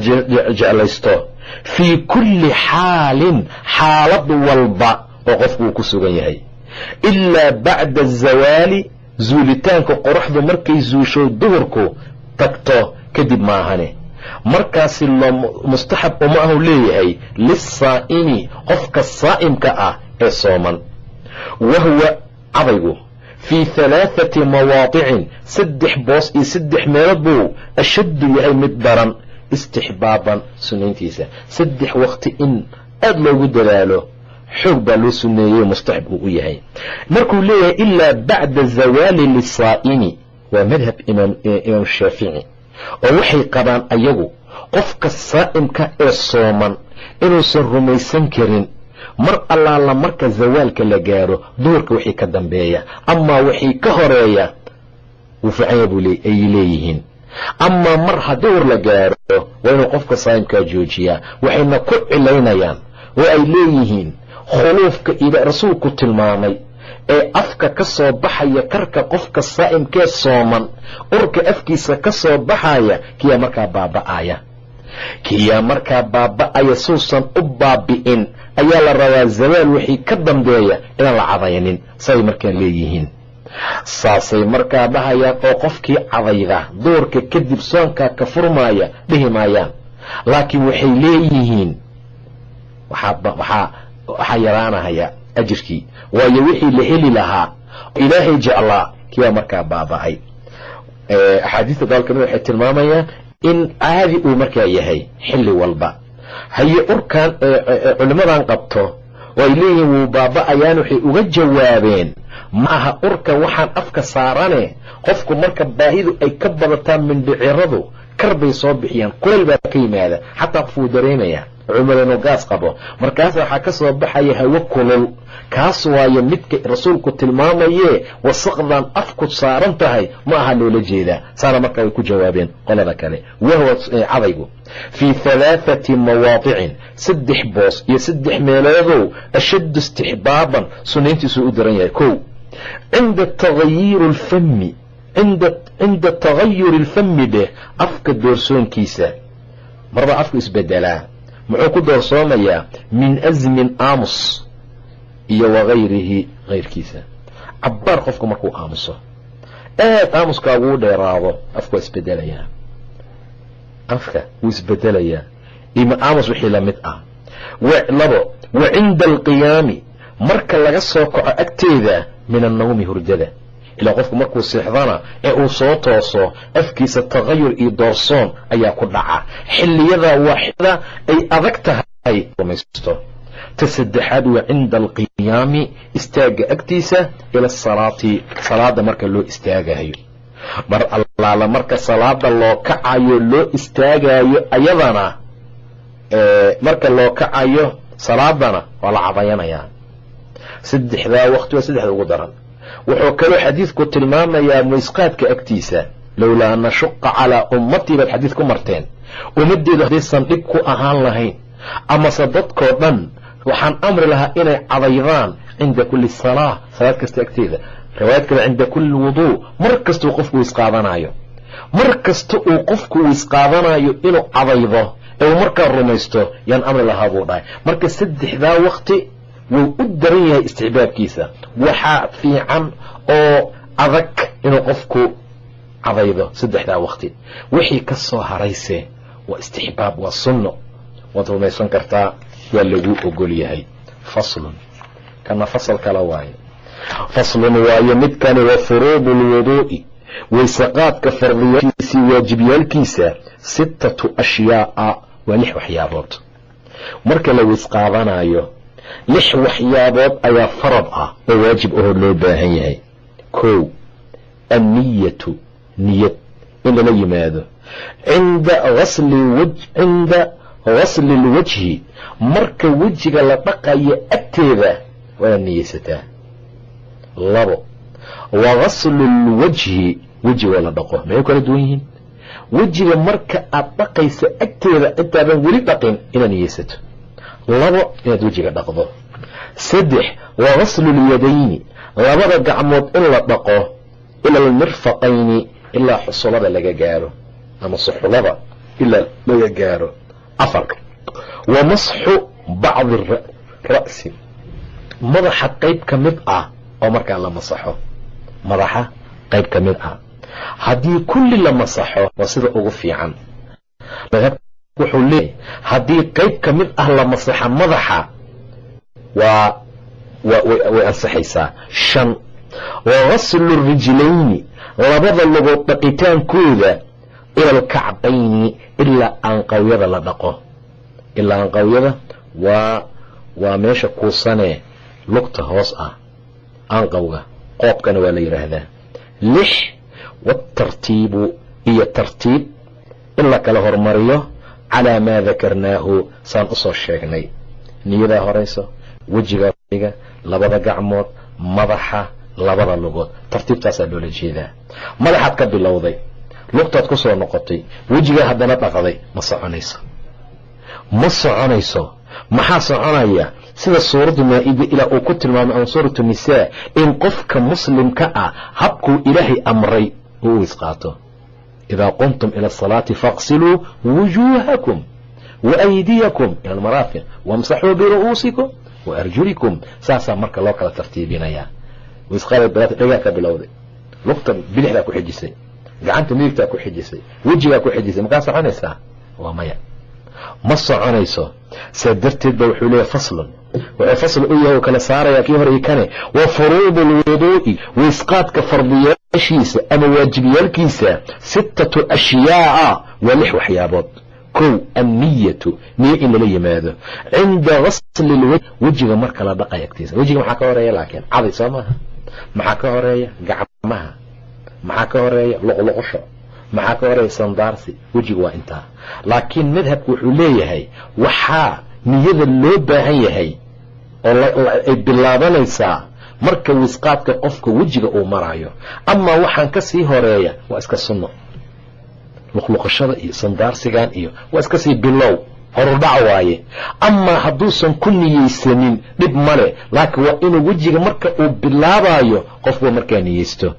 jeclaysto. Fii kulli xaalin xaalad walba oo qofku uu ku sugan yahay. Ilaa bacda azawaali zuulitaanka qoraxdu markay zuusho duhurku tagto kadib maahane markaasi loo mustaxab uma ahu leeyahay lisaa'imi qofka saa'imka ah ee sooman. Wahwa cadaygu fii halaathati mawaadicin saddex boos iyo saddex meelood buu ashaddu yahay mid daran istixbaaban sunnayntiisa. Saddex waqti in aada loogu dadaalo xoog baa loo sunneeyey mustaxib uu u yahay. Markuu leeyahay ilaa bacda zawaali lisaa'imi waa madhab imaam shaafici oo waxay qabaan ayagu qofka saa'imka ee sooman inuusan rumaysan karin. Mar allaala marka zawaalka la gaaro duhurka wixii ka dambeeya amaa wixii ka horreeya wuu leeyihiin. Amaa mar ha duhur la gaaro waa inuu qofka saa'imkaa joojiyaa waxayna ku cilaynayaan oo ay leeyihiin khuluufka ila rasuulku tilmaamay ee afka ka soo baxaya karka qofka saa'imkee sooman urka afkiisa ka soo baxaya kiyaa markaa baaba'aya. Kiyaa markaa baaba'aya suusan u baabi'in ayaa la rabaa zawaal wixii ka dambeeya inaan la cadaynin say markaa leeyihiin. Saasay markaa dhahayaan oo qofkii cadayda duurka kadib soonkaa ka furmaaya dhihi maayaan. Laakiin waxay leeyihiin waxaa yaraanahaya ajirkii. Waayo wixii la heli lahaa ilaahay jeclaa kiibaa markaa baaba'ay. Axaadiista daalkana waxay tilmaamayaan in caadi uu markaa yahay xilli walba. Haye urkan culimmadan qabto oo ay leeyihiin wuu baaba'ayaan waxay uga jawaabeen ma aha urka waxaan afka saarane qofku marka baahidu ay ka badataan mindhiciradu kar bay soo bixiyaan kuleyl baa ka yimaada xataa qof wuu culimada inuu gaas qabo. Markaas waxaa ka soo baxaya hawo kulul. Kaas waayo midka rasuulku tilmaamayee wasaqdan afku saaran tahay ma aha loola jeedaa. Saana markaa way ku jawaabeen qolada kale. Wahwa cadaygu. Fii halaathati mawaadicin saddex boos iyo saddex meeloodow ashaddu istixbaaban sunayntiisuu u daran yahay. Kow cinda tagayiri lfami cinda tagayuri alfami dheh afka doorsoonkiisa. Marba afku isbedelaa muxuu ku doorsoomayaa min asmin aamus iyo wagayrihi kayrkiisa cabbaar qofku markuu aamuso aad aamuskaaguu dheeraado afku waa isbedelayaa afka wuu isbedelayaa ima aamus wixii la mid ah. Labo wa cinda alqiyaami marka laga soo kaco agteeda min annawmi hurdada ilaa qofku markuu seexdana ee uu soo tooso afkiisa tagayur iyo doorsoon ayaa ku dhaca. Xiliyadaa waaxida ay adag tahay rumaysto. Ta saddexaad waa cinda alqiyaami istaaga agtiisa ila asalaati salaada marka loo istaagayo. Mar allaala marka salaada loo kacayo loo istaagayo ayadana marka loo kacayo salaadana waa la cadayanayaa saddexdaa waqti waa saddexda ugu daran wuxuu kaloo xadiidku tilmaamayaa muysqaadka agtiisa. Lowlaa an nashuqa calaa ummatii baad xadiid ku marteen. Ummaddeedu haddaysan dhib ku ahaan lahayn amase dadkoo dhan waxaan amri lahaa inay cadaydaan cinda kulli salaa salaad kasta agteeda. Riwaayad kale cinda kulli wuduu mar kastuu qofku wiisqaadanayo mar kasta uu qofku wiisqaadanayo inuu cadaydo ee uu markaa rumaysto yaan amri lahaa buu dhahay. Marka saddexdaa waqti wuu u daran yahay istixbaabkiisa. Waxaa fiican oo adag inuu qofku cadaydo saddexdaa waqti. Wixii ka soo harayse waa istixbaab waa sunno. Waad rumaysan kartaa waa lagu ogol yahay. Faslun. Kana fasal kala waaye. Faslun waayo midkani wa furuudu lwuduu'i waysaqaadka fardiyaashiisii waajibyaalkiisa sittatu ashyaa'a waa lix waxyaabood. Marka la waysqaadanayo lix waxyaabood ayaa farad ah oo waajib ahoo loo baahan yahay. Kow anniyatu niyad in lala yimaado. Cinda cinda gasli lwajhi marka wejiga la dhaqayo agteeda waad niyeysataa labo wa gaslu lwajhi wejiga la dhaqo. Maxay kala duwan yihiin? Wejiga marka aad dhaqaysa agteeda intaadan weli dhaqin inaad niyeysato labo inaad wejiga dhaqdo. Saddex wa gaslu lyadayni labada gacmood in la dhaqo ila almirfaqayni ilaa xusulada laga gaaro ama suxulada ilaa laga gaaro. Afar wa masxu bacdi ra'si. Madaxa qayb ka mid ah oo markaa la masaxo madaxa qayb ka mid ah. Haddii kulli la masaxo waa sida ugu fiican wuxuu leeyahy haddii qayb ka mid ah la masaxa madaxa waa way ansaxaysaa. Shan wa gaslu rijlayni labada lugood dhaqitaankooda ila alkacbayni ilaa aanqawyada la dhaqo. Ilaa aanqawyada waa waa meesha kuusanee lugta hoos ah aanqawga qoobkana waa la yidhaahdaa lix waatartiibu iyo tartiib in la kala hormariyo calaa maa dakarnaahu saan u soo sheegnay. Niyadaa horayso wejigaa labada gacmood madaxa labada lugood. Tartiibtaasaa loola jeedaa. Madaxaad ka bilowday. Lugtaad ku soo noqotay. Wejigaa haddana dhaqday. Ma soconayso. Ma soconayso. Maxaa soconaya? Sida suuraddu maa-ida ilaa uu ku tilmaamay ama suuratu nisaa in qofka muslimka ah habkuu ilaahay amray uu isqaato idaa qumtum ila asalaati faaqsiluu wujuuhakum waaydiyakum ila almaraafiq wamsaxuu biru'uusikum waarjulikum saasaa marka loo kala tartiibinayaa dhagaa ka bilowday lugta bidixdaa ku xijisay gacanta midigtaa ku xijisay wejigaa ku xijisay makaa soconaysaa waa maya ma soconayso saa darteed ba wuxuu leeyahy faslun wuxuu fasl u yahay u kala saaraya kii hore kane wa furuudu lwuduu'i waysqaadka fardiyaashiisa ama waajibyaalkiisa sittatu ashyaa'a waa lix waxyaabood. Kow anniyatu niyo in lala yimaado. Cinda gasli lwaj wejiga marka la dhaqay agtiisa. Wejiga maxaa ka horreeya laakiin? Caday soo maaha. Maxaa ka horreeya? Gacmaha. Maxaa ka horreeya? Luqluqusho. Maxaa ka horreeya? Sandaarsi. Wejiga waa intaa. Laakiin madhabku wuxuu leeyahay waxaa niyada loo baahan yahay oo marka wisqaadka qofka wejiga uu marayo amaa waxaan ka sii horreeya waa iska sunno. Luqluqashada iyo sandaarsigan iyo waa iska sii bilow horudhac waaye. Amaa hadduusan ku niyeysanin dhib male laakiin waa inuu wejiga marka uu bilaabayo qofku markaa niyeysto.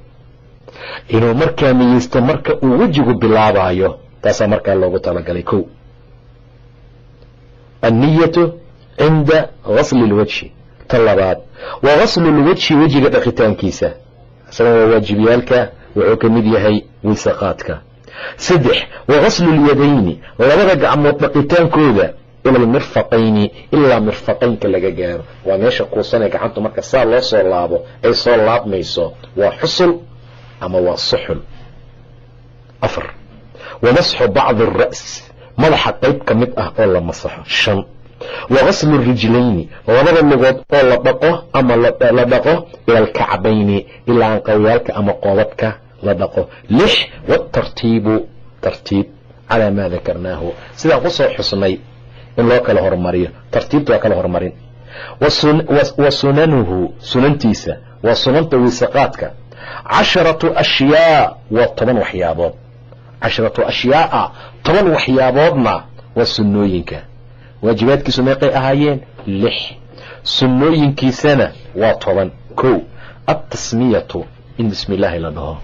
Inuu markaa niyeysto marka uu wejigu bilaabayo taasaa markaa loogu talagalay kow. Anniyatu cinda gasli lwajhi ta labaad. Waa gaslu lwajhi wejiga dhaqitaankiisa. Isagana waa waajibyaalka wuxuu ka mid yahay wiisaqaadka saddex wa gaslu lyadayni labada gacmood dhaqitaankooda ila almirfaqayni ilaa mirfaqaynka laga gaaro. Waa meesha kuusanee gacantu marka saa loo soo laabo ay soo laabmayso waa xusul ama waa suxul? Afar wa masxu bacdi ara's madaxa qayb ka mid ah oo la masaxo shan wa rijlayni labada lugood oo la dhaqo ama la dhaqo ila alkacbayni ilaa anqawyaalka ama qoobadka la dhaqo. Lix waatartiibu tartiib calaa maa dakarnaahu. Sidaan ku soo xusnay in loo kala hormariyo tartiibta waa kala hormarin. Wa sunanuhu sunantiisa waa sunanta wiisaqaadka. Casharatu ashyaa waa toban waxyaabood. Casharatu ashyaaa toban waxyaaboodna waa sunnooyinka waajibaadkiisu meeqay ahaayeen lix. Sunnooyinkiisana waa toban. Kow altasmiyatu in bismi illaahi la dhaho.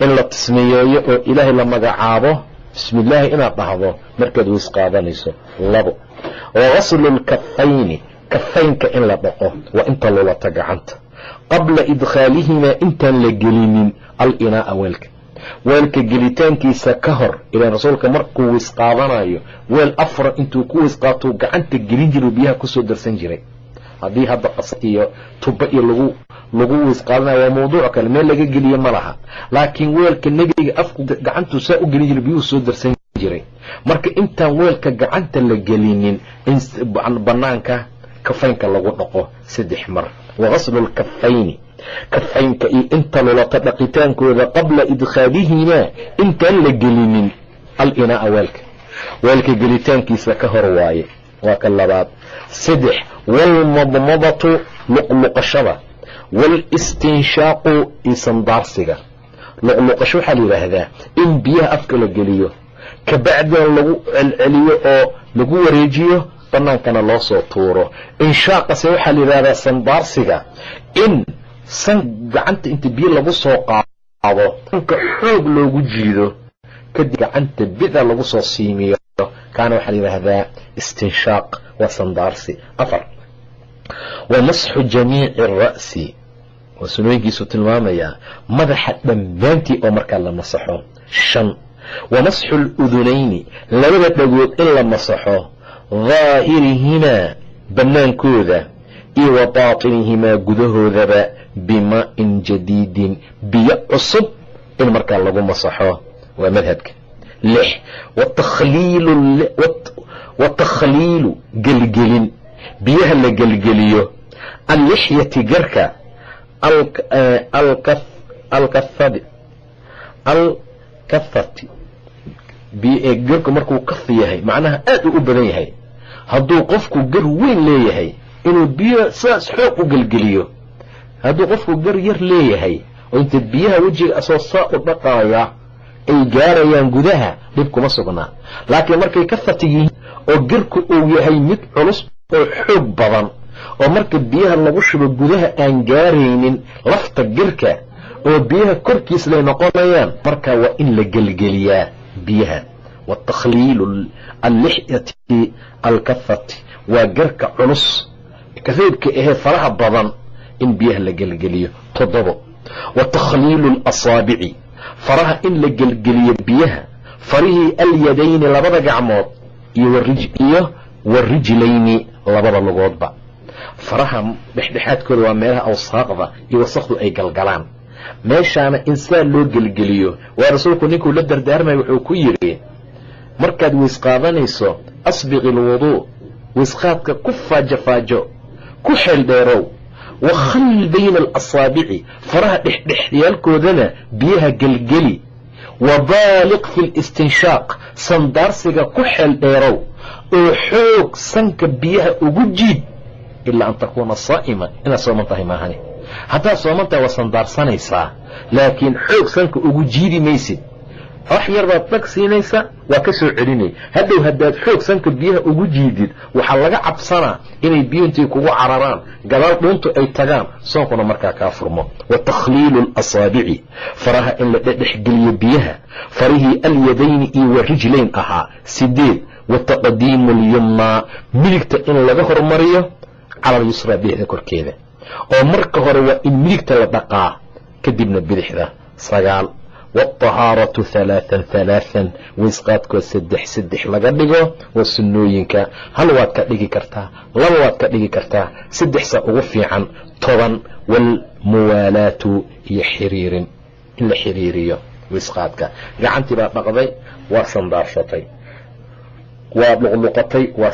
In la tasmiyeeyo oo ilaahay la magacaabo bismi illaahi inaad dhahdo markaad weys qaadanayso. Labo wa gaslu lkafayni kafaynka in la dhaqo waa inta lulata gacanta. Qabla idkhaalihimaa intaan la gelinin al-inaa'a weelka weelka gelitaankiisa ka hor ilaan rasuulka markuu weys qaadanayo weel afra intuu ku weys qaatuu gacanta gelin jiray biyaha ku soo darsan jiray. Haddii hadda qasa iyo tuba iyo lagu lagu weys qaadanaya waa mawduuc kale meel laga geliye ma laha. Laakiin weelka nebiga afku gacantuu saa u gelin jiray biyuhu soo darsan jiray. Marka intaan weelka gacanta la gelinin in banaanka kafaynka lagu dhaqo saddex mar. Wa qaslu lkafayni kafaynka iyo inta lulata dhaqitaankooda qabla idkhaalihimaa intaan la gelinin al-inaa'a weelka weelka gelitaankiisa ka hor waaye waa ka labaad. Saddex waalmadmadatu luqluqashada waalistinshaaqu iyo sandaarsiga. Luqluqasho waxaa la yidhaahdaa in biyaha afka la geliyo kabacdina lagu celceliyo oo lagu wareejiyo banaankana loo soo tuuro. Inshaaqase waxaa la sandaarsiga in san gacanta inta biyo lagu soo qaado sanka xoog loogu jiido kadib gacanta bida lagu soo siimiyo. Kaana waxaa la yidhaahdaa istinshaaq waa sandaarsi. Afar wa masxu jamiici ara'si waa sunooyinkiisu tilmaamayaa madaxa dhammaantii oo markaa la masaxo shan. Wa masxu aludunayni labada dhagood in la masaxo daahirihimaa bannaankooda iyo wa baatinihimaa gudahoodaba bimaa-in jadiidin. Biyo cusub in markaa lagu masaxo. Waa madhabka. Lix wa takhliilu gelgelin. Biyaha la gelgeliyo. Allixyati garka. Alkathati garku markuu kaf yahay macnaha aad u u badan yahay. Hadduu qofku gar weyn leeyahay inuu biyo saas xoog u gelgeliyo. Hadduu qofku gar yar leeyahay oo inta biyaha wejiga asoo saa u dhaqaaya ay gaarayaan gudaha dhib kuma sugnaa laakiin markay ka fati yihiin oo garku uu yahay mid culus oo xoog badan oo marka biyaha lagu shubo gudaha aan gaaraynin lafta garka oo biyaha korkiis lay noqonayaan marka waa in la gelgeliyaa biyaha. Watakhliilu allixyati alkafati waa garka culus kareebka ahee faraha badan in biyaha la gelgeliyo toddobo. Wa takhliilu alasaabici faraha in la gelgeliyo biyaha farihii alyadayni labada gacmood iyo warijlayni labada lugoodba. Faraha dhexdhexaadkooda waa meelaha awsaaqda iyo wasaqdu ay galgalaan. Meeshaana in saa loo gelgeliyo waa rasuulku ninkuu la dardaarmaya wuxuu ku yidhi markaad weys qaadanayso asbiqi alwuduu weysqaadka ku faajo faajo ku xeel dheerow wakhallil bayna alasaabici faraha dhexdhexyaalkoodana biyaha gelgeli. Wa baaliq fi listinshaaq sandaarsiga ku xeel dheerow oo xoog sanka biyaha ugu jiid ilaa an takuuna saa'ima inaad sooman tahay maahani. Haddaad sooman tahay waa sandaarsanaysaa laakiin xoog sanka ugu jiidi maysid wax yar baad siinaysa waa ka soo celinay hadhow haddaad xoog sanka biyaha ugu jiidid waxaa laga cabsanaa inay biyuintii kugu cararaan. Gadaal dhuuntu ay tagaan soonkuna markaa kaa furmo. Wa takhliilu alasaabici faraha in la dhedhexgeliyo biyaha farihii alyadayni iyo wa rijlayn ahaa. Sideed wa taqdiimu alyumnaa midigta in laga hormariyo cala alyusraa bidixda korkeeda. Oo marka hore waa in midigta la dhaqaa kadibna bidixda. Sagaal waalطahaaratu halaathan halaathan weysqaadkood saddex saddex laga dhigo waa sunnooyinka hal waad ka dhigi kartaa laba waad ka dhigi kartaa saddexsa ugu fiican toban waalmuwaalaatu iyo xiriirin in la xiriiriyo weysqaadka gacantii baa dhaqday waa sandaarsatay waad luqluqatay waa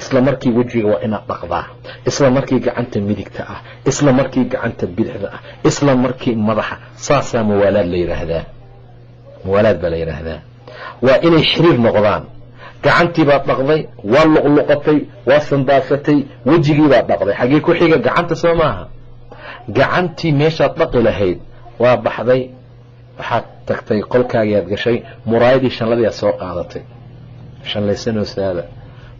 isla markii wejiga waa inaad dhaqdaa isla markii gacanta midigta ah isla markii gacanta bidixda ah isla markii madaxa saasaa muwaalaad la yidhaahdaa muwaalaad baa la yidhaahdaa waa inay xiriir noqdaan. Gacantii baad dhaqday waa luqluqatay waa sandaarsatay wejigii baad dhaqday. Xaggee ku xiga gacanta soo maaha? Gacantii meeshaad dhaqi lahayd waa baxday. Waxaad tagtay qolkaagiaad gashay muraayadii shanladii aad soo qaadatay. Shanlaysanoosaada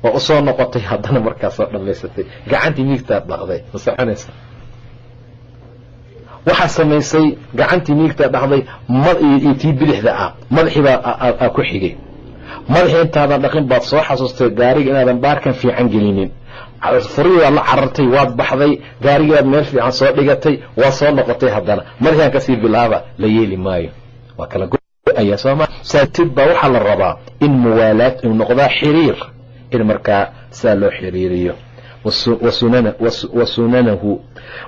waa u soo noqotay haddana markaasoo dhammaysatay. Gacantii miigtaad dhaqday ma soconaysa waxaa samaysay gacantii miigtaad dhaqday tii bidixda ah. Madaxii baa ku xigay. Madaxii intaadan dhaqin baad soo xasuustay gaariga inaadan baarkan fiican gelinin. Furihii waad la carartay waad baxday gaarigiibaad meel fiican soo dhigatay waa soo noqotay haddana. Madaxian ka sii bilaaba la yeeli maayo. Waa kala go'aya sooma saatid baa waxaa la rabaa in muwaalaad uu noqdaa xiriir in markaa saa loo xiriiriyo.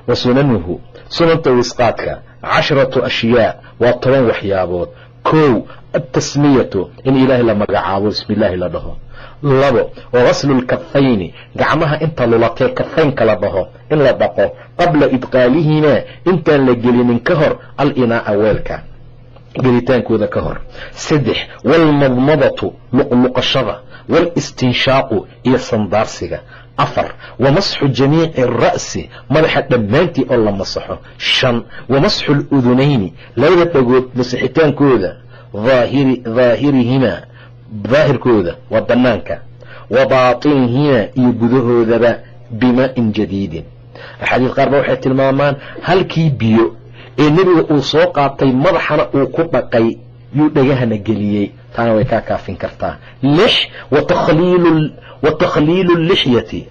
Wa sunanuhu sunanta wisqaadka casharatu ashyaa waa toban waxyaabood. Kow altasmiyatu in ilaahay la magacaabo bismillaahi la dhaho. Labo waslu lkafayni gacmaha inta lulatee kafaynka la dhaho in la dhaqo. Qabla idqaalihimaa intaan la gelinin ka hor alinaa'a weelka. Gelitaankooda ka hor. Saddex waalmadmadatu luqluqashada waalistinshaaqu iyo sandaarsiga afar wamasxu jamiici ara'si madaxa dhammaantii oo la masaxo shan wamasxu aludunayni labada dhagood masixitaankooda daahirihimaa daahirkooda waa bannaanka wa baatinihimaa iyo gudahoodaba bimaa'in jadiidin axaadiis qaar ba waxay tilmaamaan halkii biyo ee nebiga uu soo qaatay madaxana uu ku dhaqay yuu dhagahana geliyey taana way kaa kaafin kartaa. Lix wa takhliilu lixyati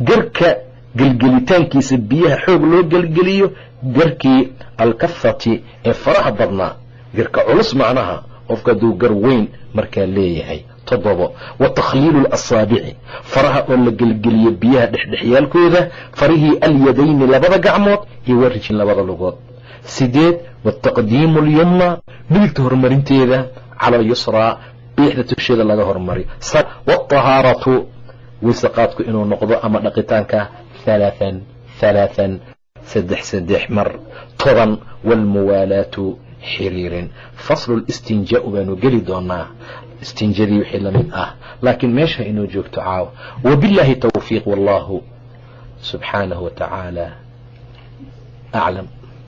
garka gelgelitaankiisa biyaha xoog loo gelgeliyo garkii alkafati ee faraha badnaa. Garka culus macnaha qofka hadduu gar weyn markaa leeyahay. Toddobo wa takhliilu lasaabici faraha oo la gelgeliyo biyaha dhexdhexyaalkooda farihii alyadayni labada gacmood iyo warijin labada lugood. Sideed wataqdiimu alyumna midigta horumarinteeda cala alyusraa biixda tusheeda laga hormariyo watahaaratu weysaqaadku inuu noqdo ama dhaqitaanka halaathan halaathan saddex saddex mar toban waalmuwaalaatu xiriirin faslu listinjaau baanu geli doonaa istinjadii wixii la mid ah laakiin meesha inuu joogto caawa wabillaahi towfiiq wallahu subxaanahu wa aclam